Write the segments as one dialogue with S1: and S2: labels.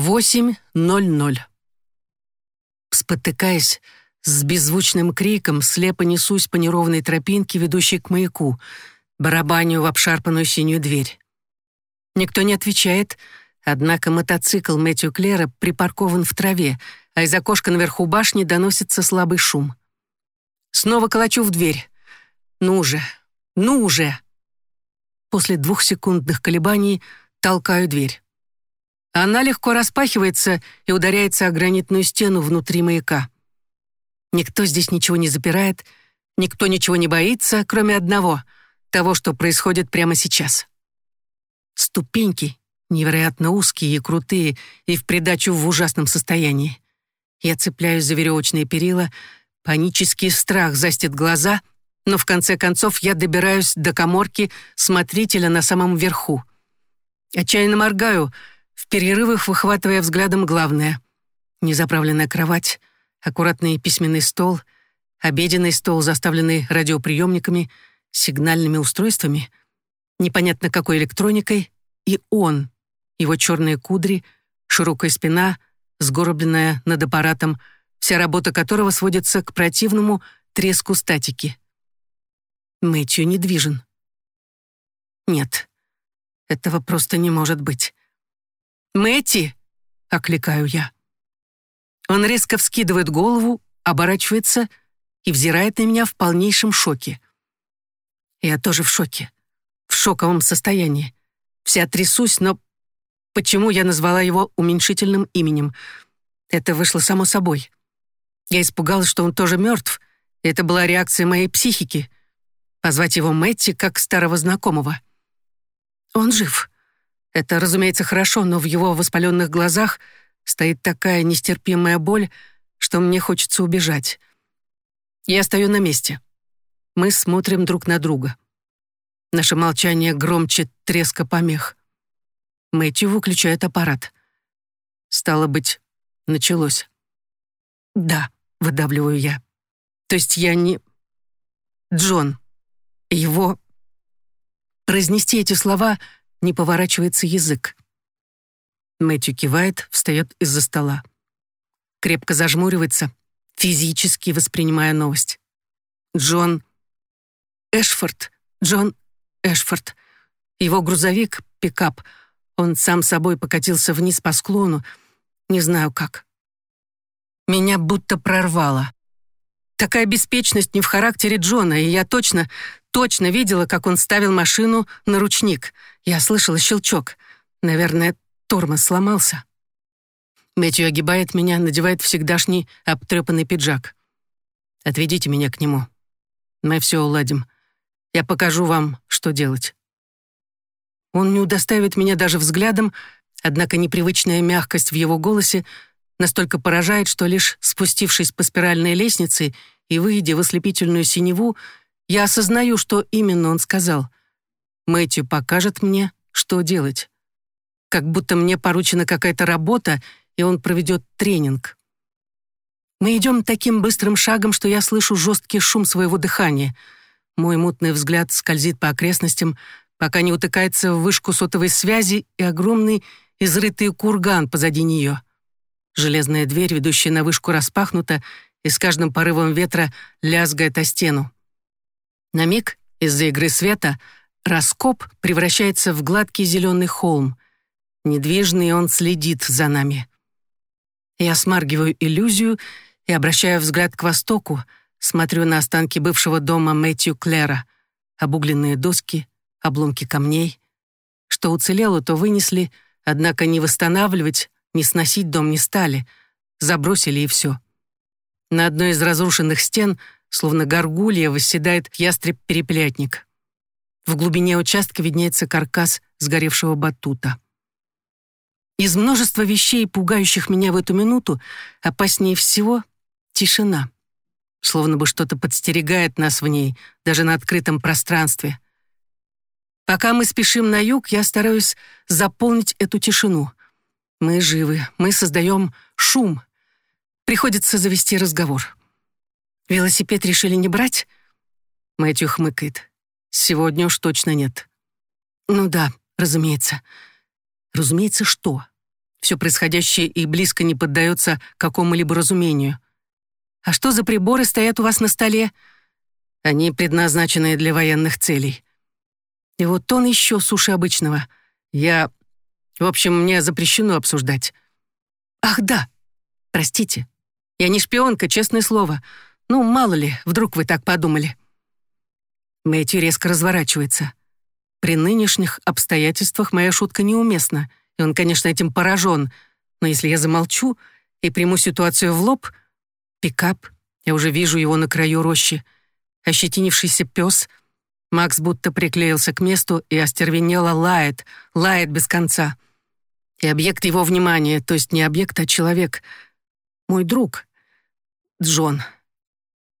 S1: 8.00. Спотыкаясь, с беззвучным криком слепо несусь по неровной тропинке, ведущей к маяку, барабаню в обшарпанную синюю дверь. Никто не отвечает, однако мотоцикл Мэтью Клера припаркован в траве, а из окошка наверху башни доносится слабый шум. Снова колочу в дверь. «Ну же! Ну уже!» После двухсекундных колебаний толкаю дверь. Она легко распахивается и ударяется о гранитную стену внутри маяка. Никто здесь ничего не запирает, никто ничего не боится, кроме одного — того, что происходит прямо сейчас. Ступеньки невероятно узкие и крутые, и в придачу в ужасном состоянии. Я цепляюсь за веревочные перила, панический страх застит глаза, но в конце концов я добираюсь до коморки смотрителя на самом верху. Отчаянно моргаю — в перерывах выхватывая взглядом главное. Незаправленная кровать, аккуратный письменный стол, обеденный стол, заставленный радиоприемниками, сигнальными устройствами, непонятно какой электроникой, и он, его черные кудри, широкая спина, сгорбленная над аппаратом, вся работа которого сводится к противному треску статики. Мэтью недвижен. Нет, этого просто не может быть. «Мэтти!» — окликаю я. Он резко вскидывает голову, оборачивается и взирает на меня в полнейшем шоке. Я тоже в шоке, в шоковом состоянии. Вся трясусь, но почему я назвала его уменьшительным именем? Это вышло само собой. Я испугалась, что он тоже мертв, это была реакция моей психики — позвать его Мэтти как старого знакомого. Он жив. Это, разумеется, хорошо, но в его воспаленных глазах стоит такая нестерпимая боль, что мне хочется убежать. Я стою на месте. Мы смотрим друг на друга. Наше молчание громче треска помех. Мэтью выключает аппарат. Стало быть, началось. «Да», — выдавливаю я. «То есть я не...» «Джон. Его...» Произнести эти слова не поворачивается язык. Мэтью кивает, встает из-за стола. Крепко зажмуривается, физически воспринимая новость. Джон Эшфорд, Джон Эшфорд. Его грузовик, пикап, он сам собой покатился вниз по склону, не знаю как. Меня будто прорвало. Такая беспечность не в характере Джона, и я точно, точно видела, как он ставил машину на ручник. Я слышала щелчок. Наверное, тормоз сломался. Мэтью огибает меня, надевает всегдашний обтрепанный пиджак. «Отведите меня к нему. Мы все уладим. Я покажу вам, что делать». Он не удоставит меня даже взглядом, однако непривычная мягкость в его голосе настолько поражает, что лишь спустившись по спиральной лестнице и выйдя в ослепительную синеву, я осознаю, что именно он сказал. Мэтью покажет мне, что делать. Как будто мне поручена какая-то работа, и он проведет тренинг. Мы идем таким быстрым шагом, что я слышу жесткий шум своего дыхания. Мой мутный взгляд скользит по окрестностям, пока не утыкается в вышку сотовой связи и огромный изрытый курган позади нее. Железная дверь, ведущая на вышку, распахнута, и с каждым порывом ветра лязгает о стену. На миг из-за игры света раскоп превращается в гладкий зеленый холм. Недвижный он следит за нами. Я смаргиваю иллюзию и обращаю взгляд к востоку, смотрю на останки бывшего дома Мэтью Клера, обугленные доски, обломки камней. Что уцелело, то вынесли, однако не восстанавливать, не сносить дом не стали, забросили и все. На одной из разрушенных стен — словно горгулья восседает ястреб-переплятник. В глубине участка виднеется каркас сгоревшего батута. Из множества вещей, пугающих меня в эту минуту, опаснее всего — тишина. Словно бы что-то подстерегает нас в ней, даже на открытом пространстве. Пока мы спешим на юг, я стараюсь заполнить эту тишину. Мы живы, мы создаем шум. Приходится завести разговор. Велосипед решили не брать? Мэтью хмыкает. Сегодня уж точно нет. Ну да, разумеется. Разумеется, что? Все происходящее и близко не поддается какому-либо разумению. А что за приборы стоят у вас на столе? Они предназначены для военных целей. И вот он еще суше обычного. Я... В общем, мне запрещено обсуждать. Ах, да. Простите. Я не шпионка, честное слово. Ну, мало ли, вдруг вы так подумали. Мэтью резко разворачивается. При нынешних обстоятельствах моя шутка неуместна, и он, конечно, этим поражен. Но если я замолчу и приму ситуацию в лоб, пикап, я уже вижу его на краю рощи, ощетинившийся пес, Макс будто приклеился к месту и остервенело лает, лает без конца. И объект его внимания, то есть не объект, а человек, мой друг, Джон.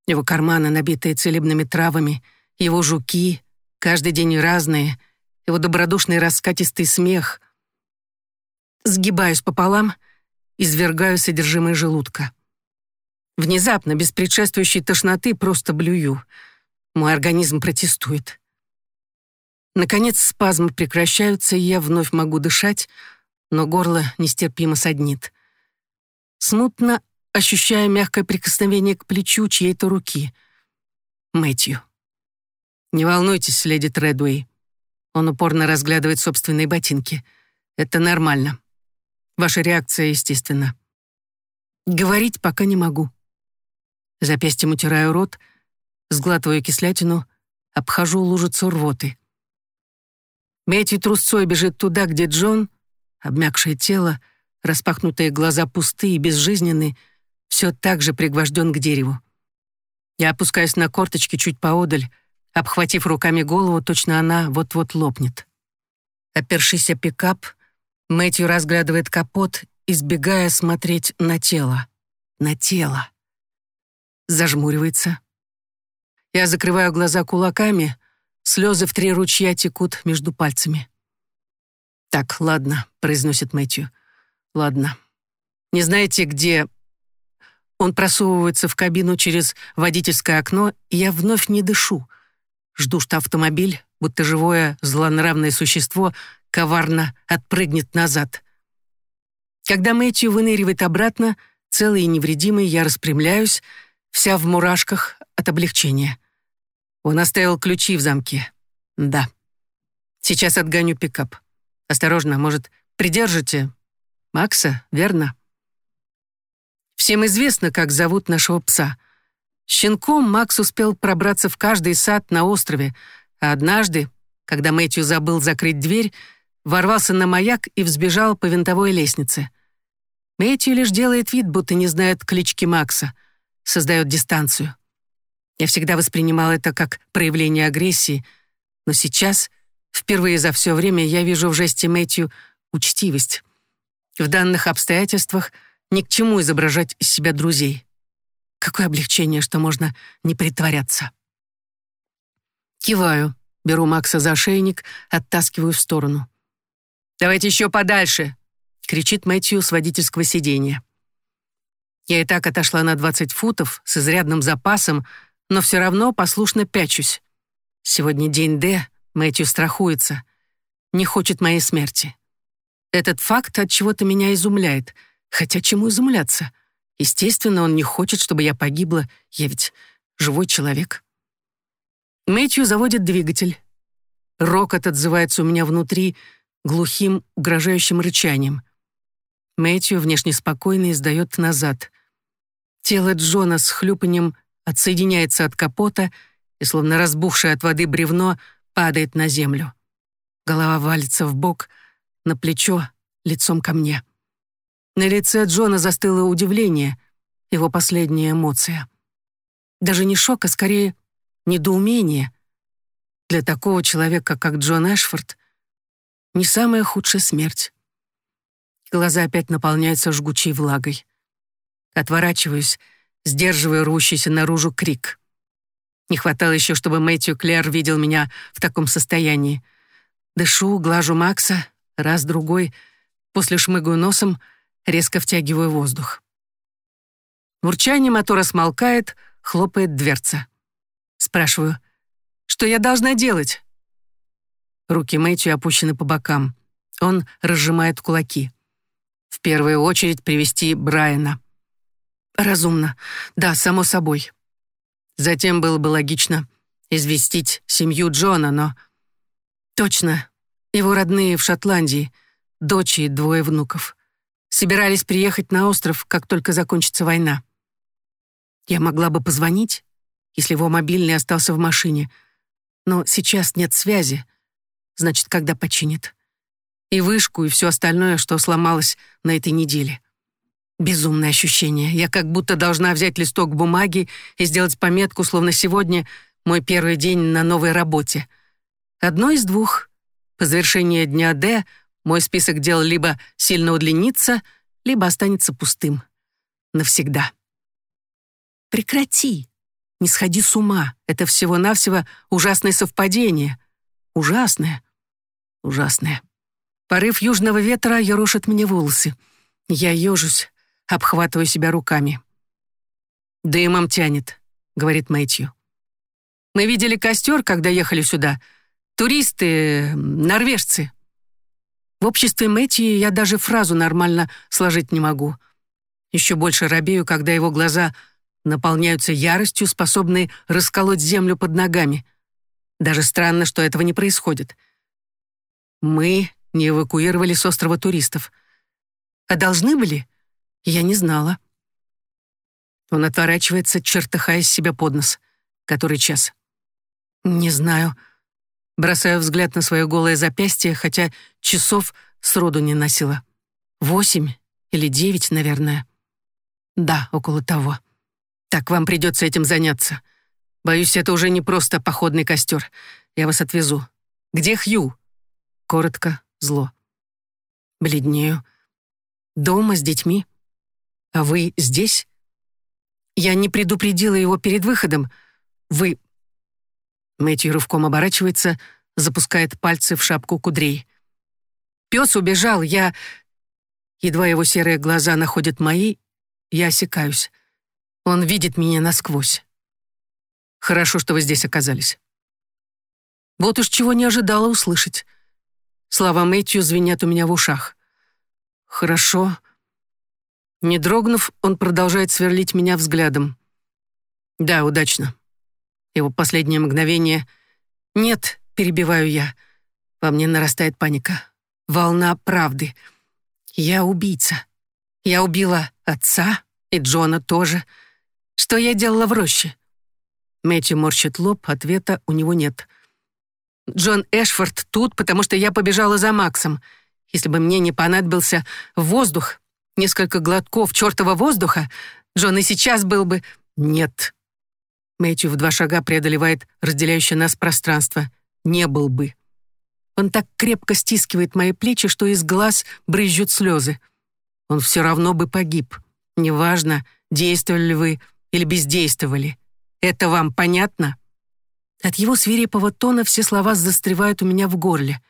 S1: Его карманы, набитые целебными травами, его жуки, каждый день разные, его добродушный раскатистый смех. Сгибаюсь пополам, извергаю содержимое желудка. Внезапно, без предшествующей тошноты, просто блюю. Мой организм протестует. Наконец спазмы прекращаются, и я вновь могу дышать, но горло нестерпимо саднит. Смутно ощущая мягкое прикосновение к плечу чьей-то руки. Мэтью. «Не волнуйтесь, леди Тредуэй». Он упорно разглядывает собственные ботинки. «Это нормально. Ваша реакция естественна». Говорить пока не могу. Запястьем утираю рот, сглатываю кислятину, обхожу лужицу рвоты. Мэтью трусцой бежит туда, где Джон, обмякшее тело, распахнутые глаза пустые и безжизненные, все так же пригвожден к дереву. Я опускаюсь на корточки чуть поодаль, обхватив руками голову, точно она вот-вот лопнет. Опершийся пикап, Мэтью разглядывает капот, избегая смотреть на тело. На тело. Зажмуривается. Я закрываю глаза кулаками, слезы в три ручья текут между пальцами. «Так, ладно», — произносит Мэтью. «Ладно. Не знаете, где он просовывается в кабину через водительское окно, и я вновь не дышу. Жду, что автомобиль, будто живое злонравное существо, коварно отпрыгнет назад. Когда Мэтью выныривает обратно, целый и невредимый, я распрямляюсь, вся в мурашках от облегчения. Он оставил ключи в замке. Да. Сейчас отгоню пикап. Осторожно, может, придержите Макса, верно? Всем известно, как зовут нашего пса. Щенком Макс успел пробраться в каждый сад на острове, а однажды, когда Мэтью забыл закрыть дверь, ворвался на маяк и взбежал по винтовой лестнице. Мэтью лишь делает вид, будто не знает клички Макса, создает дистанцию. Я всегда воспринимал это как проявление агрессии, но сейчас, впервые за все время, я вижу в жесте Мэтью учтивость. В данных обстоятельствах — ни к чему изображать из себя друзей. Какое облегчение, что можно не притворяться. Киваю, беру Макса за шейник, оттаскиваю в сторону. «Давайте еще подальше!» — кричит Мэтью с водительского сиденья. Я и так отошла на 20 футов с изрядным запасом, но все равно послушно пячусь. Сегодня день Д, Мэтью страхуется. Не хочет моей смерти. Этот факт от чего-то меня изумляет — Хотя чему изумляться? Естественно, он не хочет, чтобы я погибла. Я ведь живой человек. Мэтью заводит двигатель. Рокот отзывается у меня внутри глухим, угрожающим рычанием. Мэтью, внешне спокойный, сдает назад. Тело Джона с хлюпанием отсоединяется от капота и, словно разбухшее от воды бревно, падает на землю. Голова валится в бок, на плечо, лицом ко мне. На лице Джона застыло удивление, его последняя эмоция. Даже не шок, а скорее недоумение. Для такого человека, как Джон Эшфорд, не самая худшая смерть. Глаза опять наполняются жгучей влагой. Отворачиваюсь, сдерживая рвущийся наружу крик. Не хватало еще, чтобы Мэтью Клэр видел меня в таком состоянии. Дышу, глажу Макса, раз-другой, после шмыгаю носом — резко втягиваю воздух. Урчание мотора смолкает, хлопает дверца. Спрашиваю, что я должна делать? Руки Мэтью опущены по бокам. Он разжимает кулаки. В первую очередь привести Брайана. Разумно. Да, само собой. Затем было бы логично известить семью Джона, но... Точно. Его родные в Шотландии, дочь и двое внуков. Собирались приехать на остров, как только закончится война. Я могла бы позвонить, если его мобильный остался в машине, но сейчас нет связи. Значит, когда починит. И вышку, и все остальное, что сломалось на этой неделе. Безумное ощущение. Я как будто должна взять листок бумаги и сделать пометку, словно сегодня мой первый день на новой работе. Одно из двух. По завершении дня «Д» мой список дел либо сильно удлинится, либо останется пустым. Навсегда. Прекрати. Не сходи с ума. Это всего-навсего ужасное совпадение. Ужасное. Ужасное. Порыв южного ветра ерошит мне волосы. Я ежусь, обхватываю себя руками. «Дымом тянет», — говорит Мэтью. «Мы видели костер, когда ехали сюда. Туристы, норвежцы». В обществе Мэтью я даже фразу нормально сложить не могу. Еще больше робею, когда его глаза наполняются яростью, способной расколоть землю под ногами. Даже странно, что этого не происходит. Мы не эвакуировали с острова туристов. А должны были? Я не знала. Он отворачивается, чертыхаясь себе под нос. Который час? Не знаю. Бросаю взгляд на свое голое запястье, хотя часов сроду не носила. Восемь или девять, наверное. Да, около того. Так вам придется этим заняться. Боюсь, это уже не просто походный костер. Я вас отвезу. Где Хью? Коротко, зло. Бледнею. Дома с детьми. А вы здесь? Я не предупредила его перед выходом. Вы... Мэтью рывком оборачивается, запускает пальцы в шапку кудрей. Пес убежал, я... Едва его серые глаза находят мои, я осекаюсь. Он видит меня насквозь. Хорошо, что вы здесь оказались. Вот уж чего не ожидала услышать. Слова Мэтью звенят у меня в ушах. Хорошо. Не дрогнув, он продолжает сверлить меня взглядом. Да, удачно. Его последнее мгновение... Нет, перебиваю я. Во мне нарастает паника. Волна правды. Я убийца. Я убила отца и Джона тоже. Что я делала в роще? Мэтью морщит лоб, ответа у него нет. Джон Эшфорд тут, потому что я побежала за Максом. Если бы мне не понадобился воздух, несколько глотков чертова воздуха, Джон и сейчас был бы... Нет. Мэтью в два шага преодолевает разделяющее нас пространство. Не был бы. Он так крепко стискивает мои плечи, что из глаз брызжут слезы. Он все равно бы погиб. Неважно, действовали ли вы или бездействовали. Это вам понятно?» От его свирепого тона все слова застревают у меня в горле.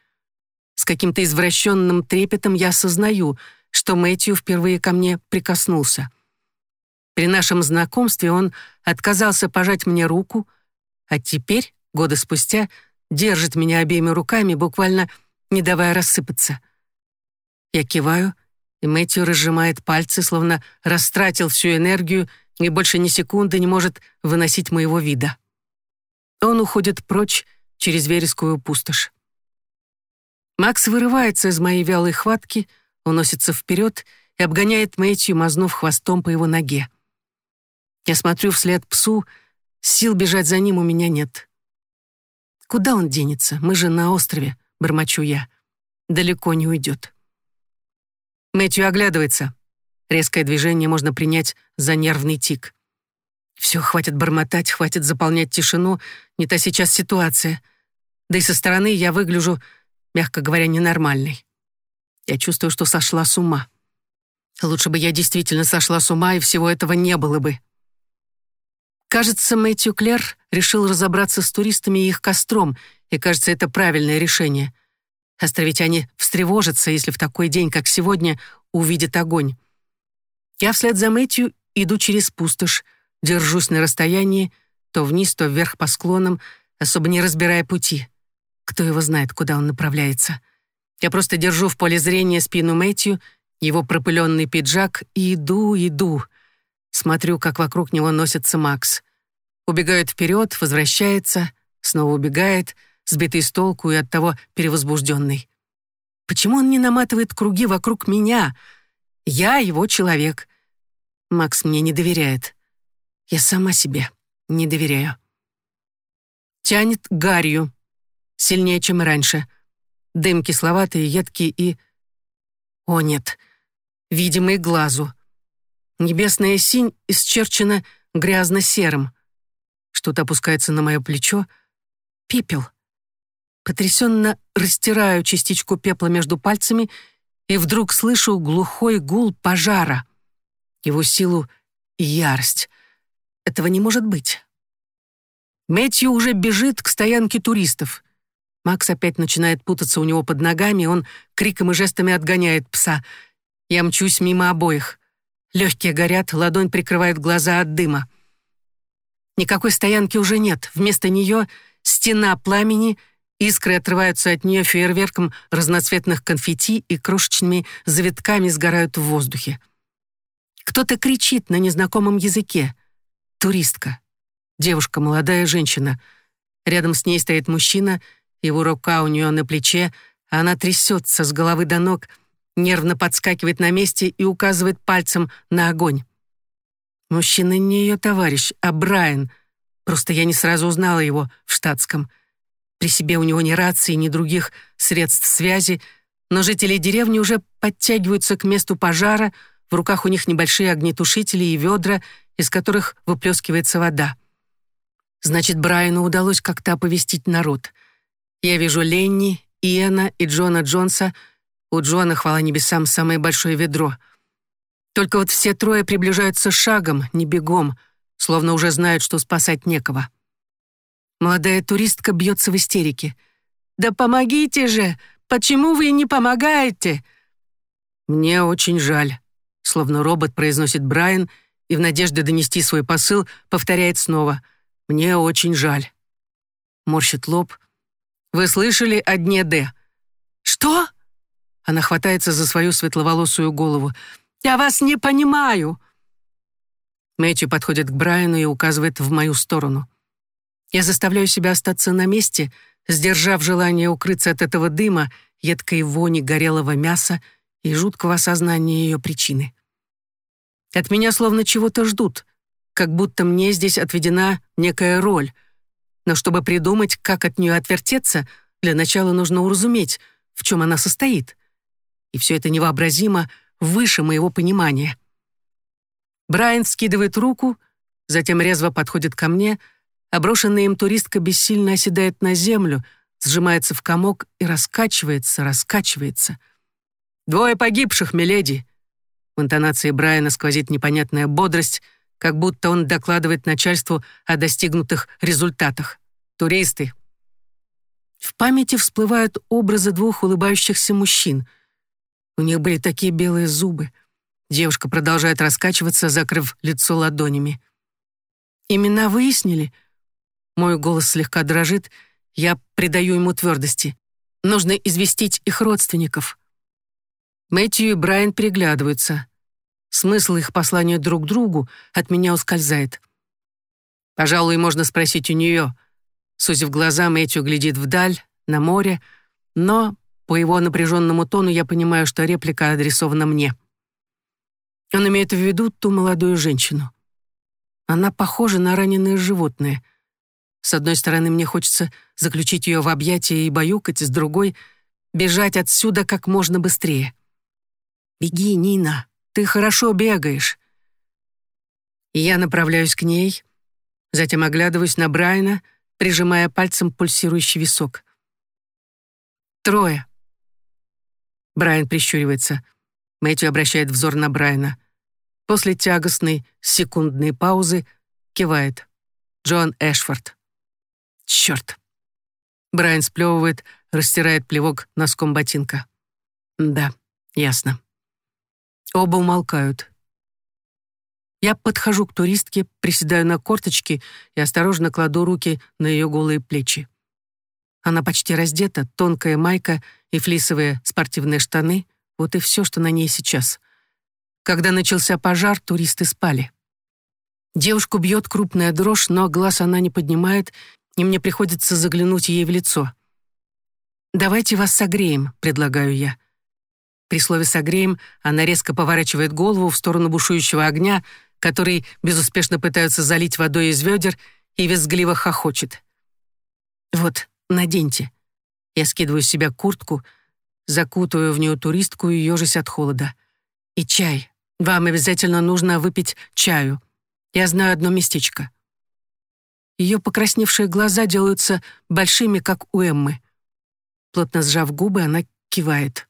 S1: С каким-то извращенным трепетом я осознаю, что Мэтью впервые ко мне прикоснулся. При нашем знакомстве он отказался пожать мне руку, а теперь, годы спустя, держит меня обеими руками, буквально не давая рассыпаться. Я киваю, и Мэтью разжимает пальцы, словно растратил всю энергию и больше ни секунды не может выносить моего вида. Он уходит прочь через верескую пустошь. Макс вырывается из моей вялой хватки, уносится вперед и обгоняет Мэтью, мазнув хвостом по его ноге. Я смотрю вслед псу, сил бежать за ним у меня нет. Куда он денется? Мы же на острове, бормочу я. Далеко не уйдет. Мэтью оглядывается. Резкое движение можно принять за нервный тик. Все, хватит бормотать, хватит заполнять тишину, не та сейчас ситуация. Да и со стороны я выгляжу, мягко говоря, ненормальной. Я чувствую, что сошла с ума. Лучше бы я действительно сошла с ума, и всего этого не было бы. Кажется, Мэтью Клер решил разобраться с туристами и их костром, и, кажется, это правильное решение. Островитяне встревожатся, если в такой день, как сегодня, увидят огонь. Я вслед за Мэтью иду через пустошь, держусь на расстоянии, то вниз, то вверх по склонам, особо не разбирая пути. Кто его знает, куда он направляется. Я просто держу в поле зрения спину Мэтью его пропыленный пиджак и иду, иду. Смотрю, как вокруг него носится Макс. Убегает вперед, возвращается, снова убегает, сбитый с толку и оттого перевозбужденный. Почему он не наматывает круги вокруг меня? Я его человек. Макс мне не доверяет. Я сама себе не доверяю. Тянет гарью. Сильнее, чем раньше. Дым кисловатый, едкий и... О, нет. Видимый глазу. Небесная синь исчерчена грязно-серым. Что-то опускается на мое плечо. Пепел. Потрясенно растираю частичку пепла между пальцами и вдруг слышу глухой гул пожара. Его силу и ярость. Этого не может быть. Мэтью уже бежит к стоянке туристов. Макс опять начинает путаться у него под ногами, он криком и жестами отгоняет пса. Я мчусь мимо обоих. Легкие горят, ладонь прикрывает глаза от дыма. Никакой стоянки уже нет. Вместо нее стена пламени, искры отрываются от нее фейерверком разноцветных конфетти и крошечными завитками сгорают в воздухе. Кто-то кричит на незнакомом языке. Туристка. Девушка, молодая женщина. Рядом с ней стоит мужчина, его рука у нее на плече, а она трясется с головы до ног, нервно подскакивает на месте и указывает пальцем на огонь. Мужчина не ее товарищ, а Брайан. Просто я не сразу узнала его в штатском. При себе у него ни рации, ни других средств связи, но жители деревни уже подтягиваются к месту пожара, в руках у них небольшие огнетушители и ведра, из которых выплескивается вода. Значит, Брайану удалось как-то оповестить народ. Я вижу Ленни, Иэна и Джона Джонса. У Джона, хвала небесам, самое большое ведро. Только вот все трое приближаются шагом, не бегом, словно уже знают, что спасать некого. Молодая туристка бьется в истерике. «Да помогите же! Почему вы не помогаете?» «Мне очень жаль», — словно робот произносит Брайан и в надежде донести свой посыл повторяет снова — «Мне очень жаль». Морщит лоб. «Вы слышали о дне Д?» «Что?» Она хватается за свою светловолосую голову. «Я вас не понимаю!» Мэтью подходит к Брайану и указывает в мою сторону. Я заставляю себя остаться на месте, сдержав желание укрыться от этого дыма, едкой вони горелого мяса и жуткого осознания ее причины. От меня словно чего-то ждут, как будто мне здесь отведена некая роль. Но чтобы придумать, как от нее отвертеться, для начала нужно уразуметь, в чем она состоит. И все это невообразимо выше моего понимания. Брайан скидывает руку, затем резво подходит ко мне, а брошенная им туристка бессильно оседает на землю, сжимается в комок и раскачивается, раскачивается. «Двое погибших, миледи!» В интонации Брайана сквозит непонятная бодрость — как будто он докладывает начальству о достигнутых результатах. Туристы. В памяти всплывают образы двух улыбающихся мужчин. У них были такие белые зубы. Девушка продолжает раскачиваться, закрыв лицо ладонями. «Имена выяснили?» Мой голос слегка дрожит, я придаю ему твердости. Нужно известить их родственников. Мэтью и Брайан переглядываются. Смысл их послания друг другу от меня ускользает. Пожалуй, можно спросить у нее. Сузив глаза, Мэтью глядит вдаль, на море, но по его напряженному тону я понимаю, что реплика адресована мне. Он имеет в виду ту молодую женщину. Она похожа на раненое животное. С одной стороны, мне хочется заключить ее в объятия и баюкать, с другой — бежать отсюда как можно быстрее. «Беги, Нина!» Ты хорошо бегаешь». я направляюсь к ней, затем оглядываюсь на Брайана, прижимая пальцем пульсирующий висок. «Трое». Брайан прищуривается. Мэтью обращает взор на Брайана. После тягостной секундной паузы кивает. Джон Эшфорд. Черт. Брайан сплевывает, растирает плевок носком ботинка. Да, ясно. Оба умолкают. Я подхожу к туристке, приседаю на корточки и осторожно кладу руки на ее голые плечи. Она почти раздета, тонкая майка и флисовые спортивные штаны, Вот и все, что на ней сейчас. Когда начался пожар, туристы спали. Девушку бьет крупная дрожь, но глаз она не поднимает, и мне приходится заглянуть ей в лицо. «Давайте вас согреем», — предлагаю я. При слове «согреем» она резко поворачивает голову в сторону бушующего огня, который безуспешно пытаются залить водой из ведер, и визгливо хохочет. «Вот, наденьте». Я скидываю с себя куртку, закутываю в нее туристку и ежусь от холода. «И чай. Вам обязательно нужно выпить чаю. Я знаю одно местечко». Ее покрасневшие глаза делаются большими, как у Эммы. Плотно сжав губы, она кивает.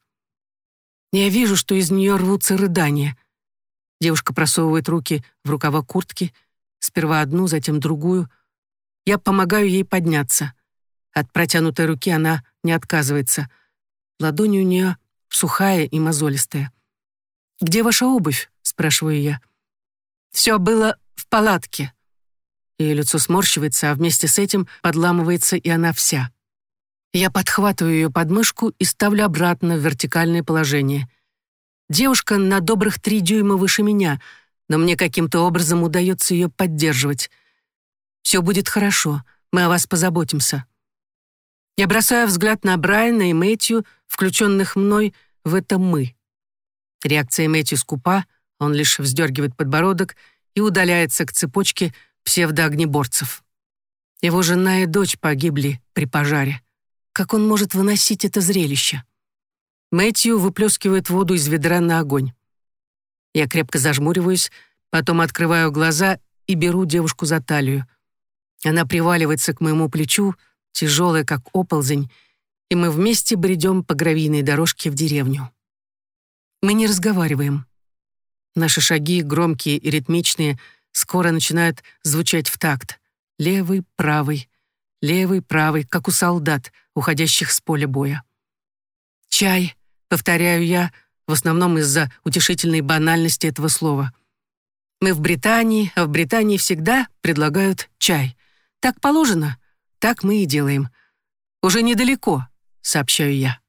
S1: Я вижу, что из нее рвутся рыдания. Девушка просовывает руки в рукава куртки, сперва одну, затем другую. Я помогаю ей подняться. От протянутой руки она не отказывается. Ладонь у нее сухая и мозолистая. «Где ваша обувь?» — спрашиваю я. «Все было в палатке», ее лицо сморщивается, а вместе с этим подламывается и она вся. Я подхватываю ее подмышку и ставлю обратно в вертикальное положение. Девушка на добрых три дюйма выше меня, но мне каким-то образом удается ее поддерживать. «Все будет хорошо, мы о вас позаботимся». Я бросаю взгляд на Брайана и Мэтью, включенных мной в это «мы». Реакция Мэтью скупа, он лишь вздергивает подбородок и удаляется к цепочке, псевдоогнеборцев. Его жена и дочь погибли при пожаре. Как он может выносить это зрелище? Мэтью выплескивает воду из ведра на огонь. Я крепко зажмуриваюсь, потом открываю глаза и беру девушку за талию. Она приваливается к моему плечу, тяжелая, как оползень, и мы вместе бредем по гравийной дорожке в деревню. Мы не разговариваем. Наши шаги, громкие и ритмичные, скоро начинают звучать в такт. Левый, правый, левый, правый, как у солдат, уходящих с поля боя. «Чай», — повторяю я, в основном из-за утешительной банальности этого слова. Мы в Британии, а в Британии всегда предлагают чай. Так положено, так мы и делаем. Уже недалеко, сообщаю я.